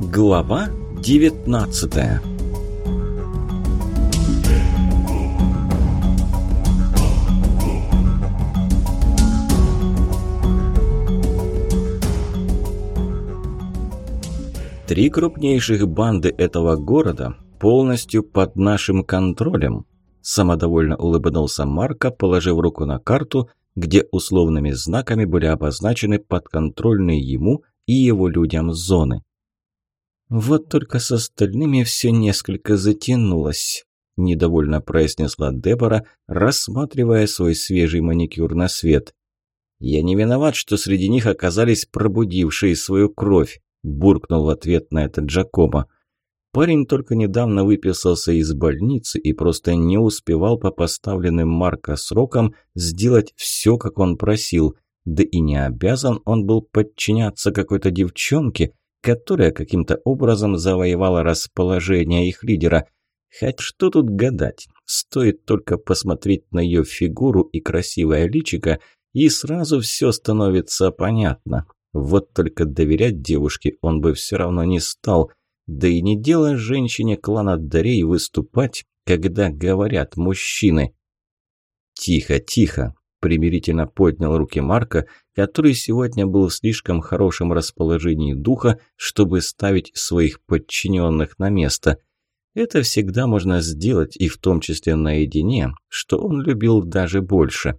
Глава 19 Три крупнейших банды этого города полностью под нашим контролем. Самодовольно улыбнулся Марко, положив руку на карту, где условными знаками были обозначены подконтрольные ему и его людям зоны. «Вот только с остальными все несколько затянулось», – недовольно произнесла Дебора, рассматривая свой свежий маникюр на свет. «Я не виноват, что среди них оказались пробудившие свою кровь», – буркнул в ответ на это Джакомо. Парень только недавно выписался из больницы и просто не успевал по поставленным Марка срокам сделать все, как он просил, да и не обязан он был подчиняться какой-то девчонке, которая каким-то образом завоевала расположение их лидера. Хоть что тут гадать, стоит только посмотреть на ее фигуру и красивое личико, и сразу все становится понятно. Вот только доверять девушке он бы все равно не стал, да и не дело женщине клана Дарей выступать, когда говорят мужчины. «Тихо, тихо!» Примирительно поднял руки Марка, который сегодня был в слишком хорошем расположении духа, чтобы ставить своих подчиненных на место. Это всегда можно сделать, и в том числе наедине, что он любил даже больше.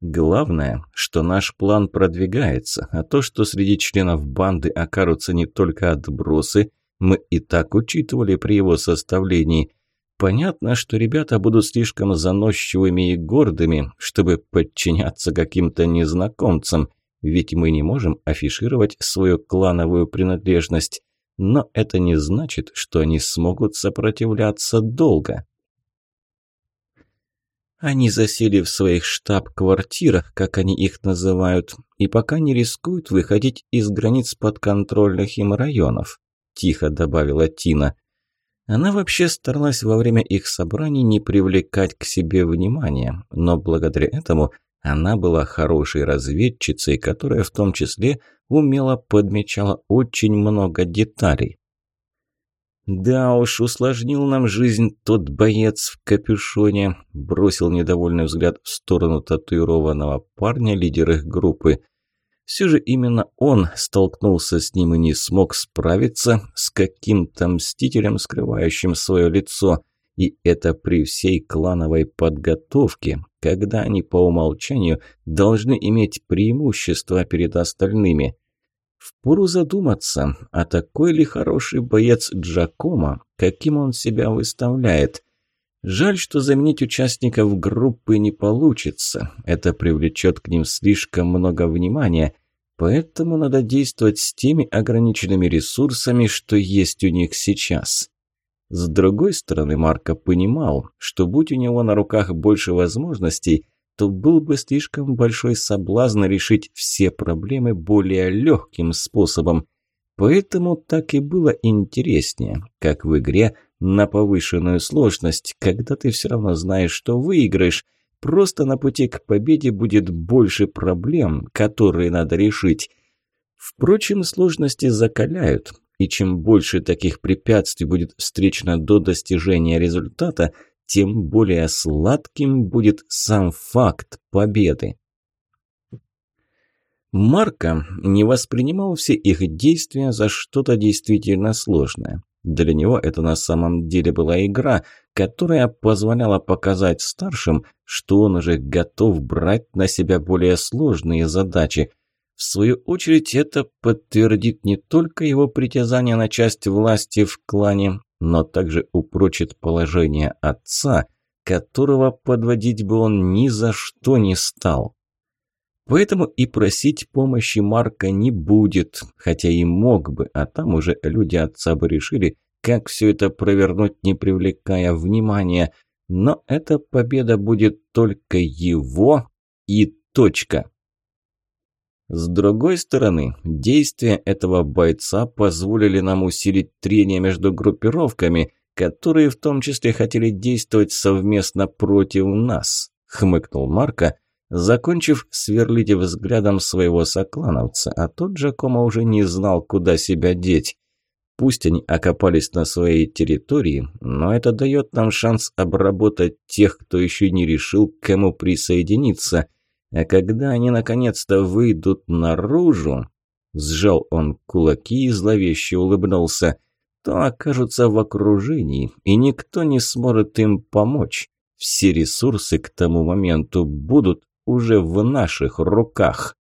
Главное, что наш план продвигается, а то, что среди членов банды окажутся не только отбросы, мы и так учитывали при его составлении – Понятно, что ребята будут слишком заносчивыми и гордыми, чтобы подчиняться каким-то незнакомцам, ведь мы не можем афишировать свою клановую принадлежность. Но это не значит, что они смогут сопротивляться долго. Они засели в своих штаб-квартирах, как они их называют, и пока не рискуют выходить из границ подконтрольных им районов, тихо добавила Тина. Она вообще старалась во время их собраний не привлекать к себе внимания, но благодаря этому она была хорошей разведчицей, которая в том числе умело подмечала очень много деталей. «Да уж, усложнил нам жизнь тот боец в капюшоне», бросил недовольный взгляд в сторону татуированного парня, лидер их группы – все же именно он столкнулся с ним и не смог справиться с каким-то мстителем, скрывающим свое лицо. И это при всей клановой подготовке, когда они по умолчанию должны иметь преимущество перед остальными. Впору задуматься, а такой ли хороший боец Джакома, каким он себя выставляет. Жаль, что заменить участников группы не получится. Это привлечет к ним слишком много внимания, поэтому надо действовать с теми ограниченными ресурсами, что есть у них сейчас. С другой стороны, Марко понимал, что будь у него на руках больше возможностей, то был бы слишком большой соблазн решить все проблемы более легким способом. Поэтому так и было интереснее, как в игре на повышенную сложность, когда ты все равно знаешь, что выиграешь. Просто на пути к победе будет больше проблем, которые надо решить. Впрочем, сложности закаляют, и чем больше таких препятствий будет встречено до достижения результата, тем более сладким будет сам факт победы. Марко не воспринимал все их действия за что-то действительно сложное. Для него это на самом деле была игра, которая позволяла показать старшим, что он уже готов брать на себя более сложные задачи. В свою очередь это подтвердит не только его притязание на часть власти в клане, но также упрочит положение отца, которого подводить бы он ни за что не стал. Поэтому и просить помощи Марка не будет, хотя и мог бы, а там уже люди отца бы решили, как все это провернуть, не привлекая внимания. Но эта победа будет только его и точка. С другой стороны, действия этого бойца позволили нам усилить трение между группировками, которые в том числе хотели действовать совместно против нас, хмыкнул Марко, закончив сверлить взглядом своего соклановца, а тот Джакомо уже не знал, куда себя деть. Пусть они окопались на своей территории, но это дает нам шанс обработать тех, кто еще не решил, к кому присоединиться. А когда они наконец-то выйдут наружу, сжал он кулаки и зловеще улыбнулся, то окажутся в окружении, и никто не сможет им помочь. Все ресурсы к тому моменту будут уже в наших руках.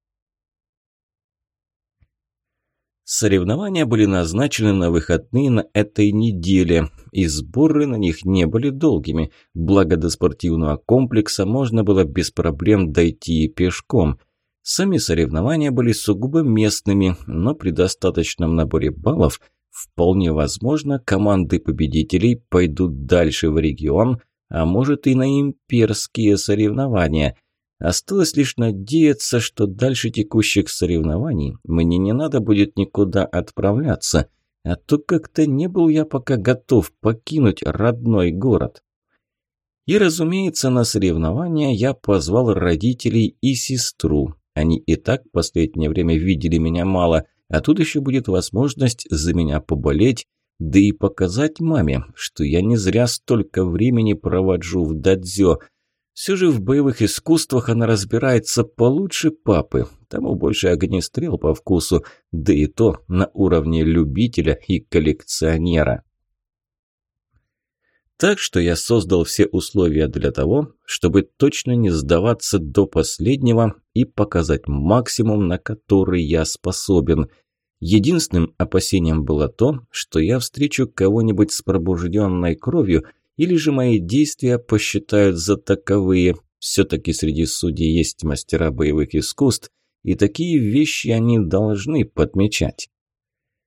Соревнования были назначены на выходные на этой неделе, и сборы на них не были долгими, благо до спортивного комплекса можно было без проблем дойти и пешком. Сами соревнования были сугубо местными, но при достаточном наборе баллов вполне возможно команды победителей пойдут дальше в регион, а может и на имперские соревнования – Осталось лишь надеяться, что дальше текущих соревнований мне не надо будет никуда отправляться, а то как-то не был я пока готов покинуть родной город. И, разумеется, на соревнования я позвал родителей и сестру. Они и так в последнее время видели меня мало, а тут еще будет возможность за меня поболеть, да и показать маме, что я не зря столько времени провожу в дадзё – все же в боевых искусствах она разбирается получше папы, тому больше огнестрел по вкусу, да и то на уровне любителя и коллекционера. Так что я создал все условия для того, чтобы точно не сдаваться до последнего и показать максимум, на который я способен. Единственным опасением было то, что я встречу кого-нибудь с пробужденной кровью – или же мои действия посчитают за таковые. Все-таки среди судей есть мастера боевых искусств, и такие вещи они должны подмечать.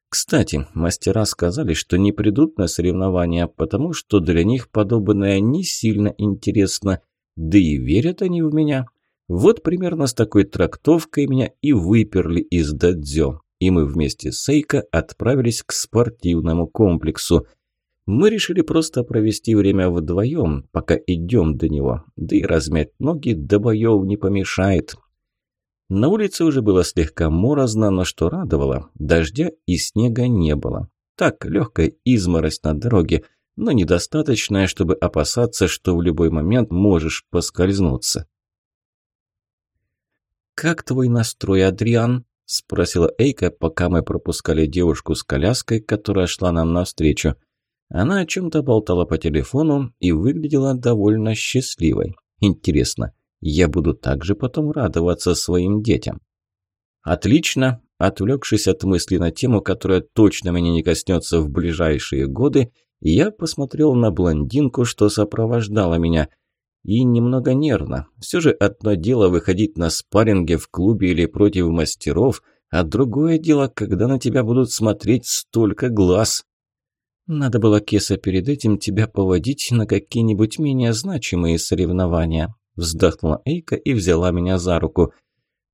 Кстати, мастера сказали, что не придут на соревнования, потому что для них подобное не сильно интересно, да и верят они в меня. Вот примерно с такой трактовкой меня и выперли из дадзё, и мы вместе с Эйко отправились к спортивному комплексу. Мы решили просто провести время вдвоем, пока идем до него, да и размять ноги до боев не помешает. На улице уже было слегка морозно, но что радовало, дождя и снега не было. Так, легкая изморозь на дороге, но недостаточная, чтобы опасаться, что в любой момент можешь поскользнуться. «Как твой настрой, Адриан?» – спросила Эйка, пока мы пропускали девушку с коляской, которая шла нам навстречу. Она о чем-то болтала по телефону и выглядела довольно счастливой. Интересно, я буду также потом радоваться своим детям. Отлично. Отвлекшись от мысли на тему, которая точно меня не коснется в ближайшие годы, я посмотрел на блондинку, что сопровождала меня. И немного нервно. Все же одно дело выходить на спарринге в клубе или против мастеров, а другое дело, когда на тебя будут смотреть столько глаз. Надо было, Кеса, перед этим тебя поводить на какие-нибудь менее значимые соревнования. Вздохнула Эйка и взяла меня за руку.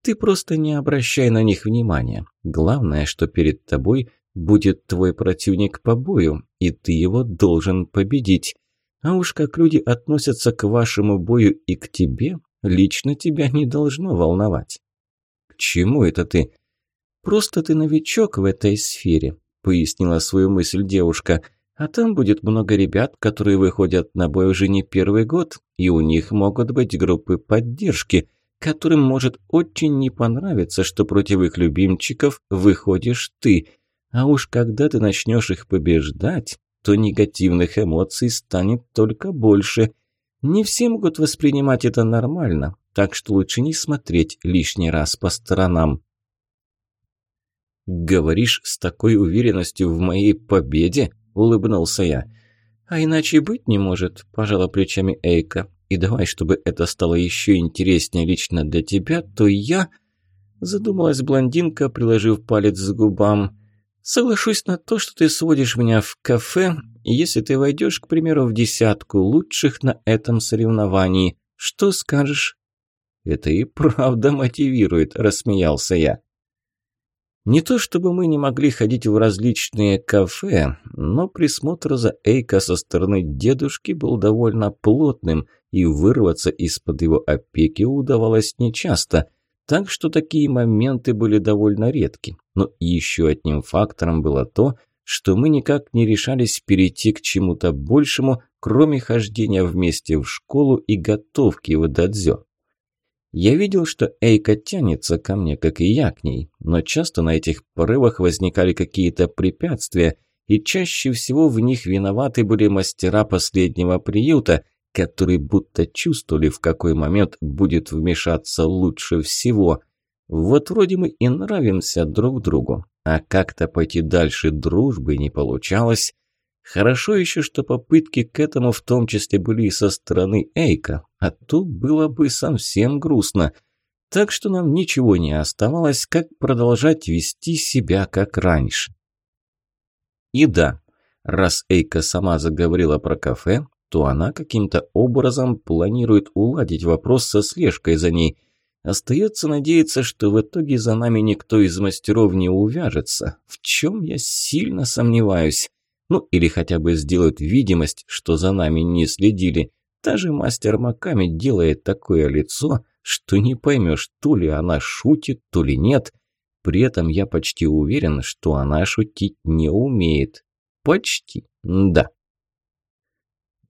Ты просто не обращай на них внимания. Главное, что перед тобой будет твой противник по бою, и ты его должен победить. А уж как люди относятся к вашему бою и к тебе, лично тебя не должно волновать. К чему это ты? Просто ты новичок в этой сфере. – пояснила свою мысль девушка. «А там будет много ребят, которые выходят на бой уже не первый год, и у них могут быть группы поддержки, которым может очень не понравиться, что против их любимчиков выходишь ты. А уж когда ты начнешь их побеждать, то негативных эмоций станет только больше. Не все могут воспринимать это нормально, так что лучше не смотреть лишний раз по сторонам». «Говоришь с такой уверенностью в моей победе?» – улыбнулся я. «А иначе быть не может», – пожала плечами Эйка. «И давай, чтобы это стало еще интереснее лично для тебя, то я...» Задумалась блондинка, приложив палец к губам. «Соглашусь на то, что ты сводишь меня в кафе, если ты войдешь, к примеру, в десятку лучших на этом соревновании. Что скажешь?» «Это и правда мотивирует», – рассмеялся я. Не то чтобы мы не могли ходить в различные кафе, но присмотр за Эйка со стороны дедушки был довольно плотным, и вырваться из-под его опеки удавалось нечасто, так что такие моменты были довольно редки. Но еще одним фактором было то, что мы никак не решались перейти к чему-то большему, кроме хождения вместе в школу и готовки в дадзё. Я видел, что Эйка тянется ко мне, как и я к ней, но часто на этих порывах возникали какие-то препятствия, и чаще всего в них виноваты были мастера последнего приюта, которые будто чувствовали, в какой момент будет вмешаться лучше всего. Вот вроде мы и нравимся друг другу, а как-то пойти дальше дружбы не получалось. Хорошо еще, что попытки к этому в том числе были и со стороны Эйка, а то было бы совсем грустно. Так что нам ничего не оставалось, как продолжать вести себя как раньше. И да, раз Эйка сама заговорила про кафе, то она каким-то образом планирует уладить вопрос со слежкой за ней. Остается надеяться, что в итоге за нами никто из мастеров не увяжется, в чем я сильно сомневаюсь. Ну, или хотя бы сделают видимость, что за нами не следили. Даже мастер Маками делает такое лицо, что не поймешь, то ли она шутит, то ли нет. При этом я почти уверен, что она шутить не умеет. Почти, да.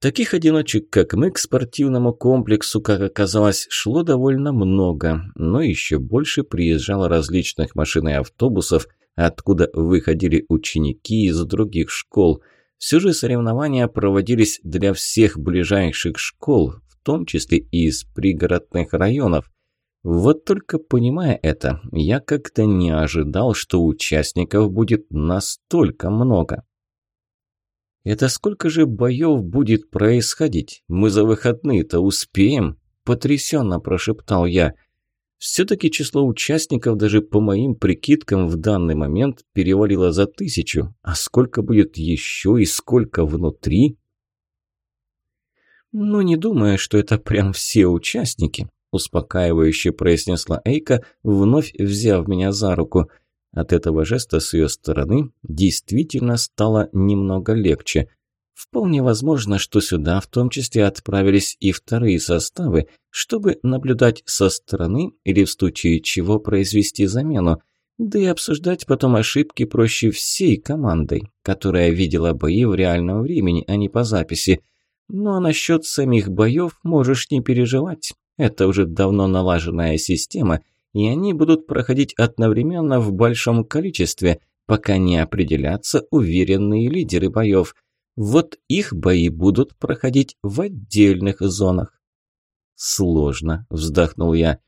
Таких одиночек, как мы, к спортивному комплексу, как оказалось, шло довольно много, но еще больше приезжало различных машин и автобусов, откуда выходили ученики из других школ. Все же соревнования проводились для всех ближайших школ, в том числе и из пригородных районов. Вот только понимая это, я как-то не ожидал, что участников будет настолько много. «Это сколько же боев будет происходить? Мы за выходные-то успеем?» – потрясенно прошептал я. Все-таки число участников, даже по моим прикидкам, в данный момент перевалило за тысячу. А сколько будет еще и сколько внутри? «Ну, не думаю, что это прям все участники», – успокаивающе произнесла Эйка, вновь взяв меня за руку – от этого жеста с ее стороны действительно стало немного легче. Вполне возможно, что сюда в том числе отправились и вторые составы, чтобы наблюдать со стороны или в случае чего произвести замену, да и обсуждать потом ошибки проще всей командой, которая видела бои в реальном времени, а не по записи. Ну а насчет самих боев можешь не переживать. Это уже давно налаженная система – и они будут проходить одновременно в большом количестве, пока не определятся уверенные лидеры боев. Вот их бои будут проходить в отдельных зонах. «Сложно», – вздохнул я.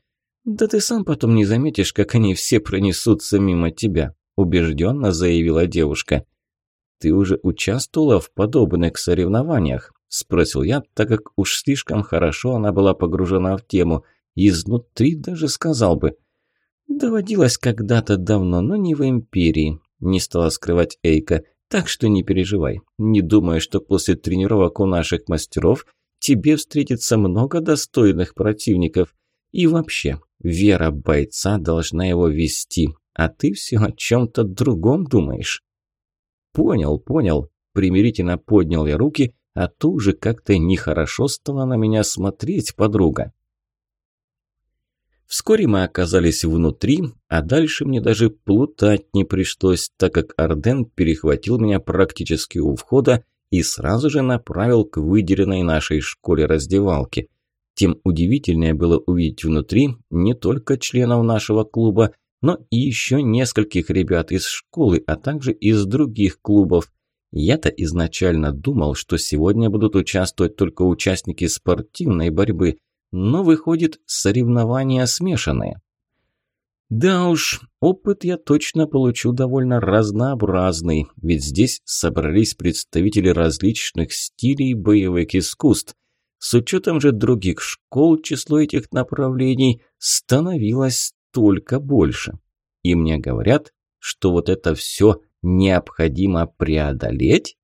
«Да ты сам потом не заметишь, как они все пронесутся мимо тебя», – убежденно заявила девушка. «Ты уже участвовала в подобных соревнованиях?» – спросил я, так как уж слишком хорошо она была погружена в тему – Изнутри даже сказал бы. «Доводилось когда-то давно, но не в Империи», – не стала скрывать Эйка. «Так что не переживай. Не думаю, что после тренировок у наших мастеров тебе встретится много достойных противников. И вообще, вера бойца должна его вести, а ты все о чем-то другом думаешь». «Понял, понял», – примирительно поднял я руки, а то уже как-то нехорошо стало на меня смотреть подруга. Вскоре мы оказались внутри, а дальше мне даже плутать не пришлось, так как Арден перехватил меня практически у входа и сразу же направил к выделенной нашей школе раздевалки. Тем удивительнее было увидеть внутри не только членов нашего клуба, но и еще нескольких ребят из школы, а также из других клубов. Я-то изначально думал, что сегодня будут участвовать только участники спортивной борьбы, но выходит, соревнования смешанные. Да уж, опыт я точно получу довольно разнообразный, ведь здесь собрались представители различных стилей боевых искусств. С учетом же других школ число этих направлений становилось только больше. И мне говорят, что вот это все необходимо преодолеть?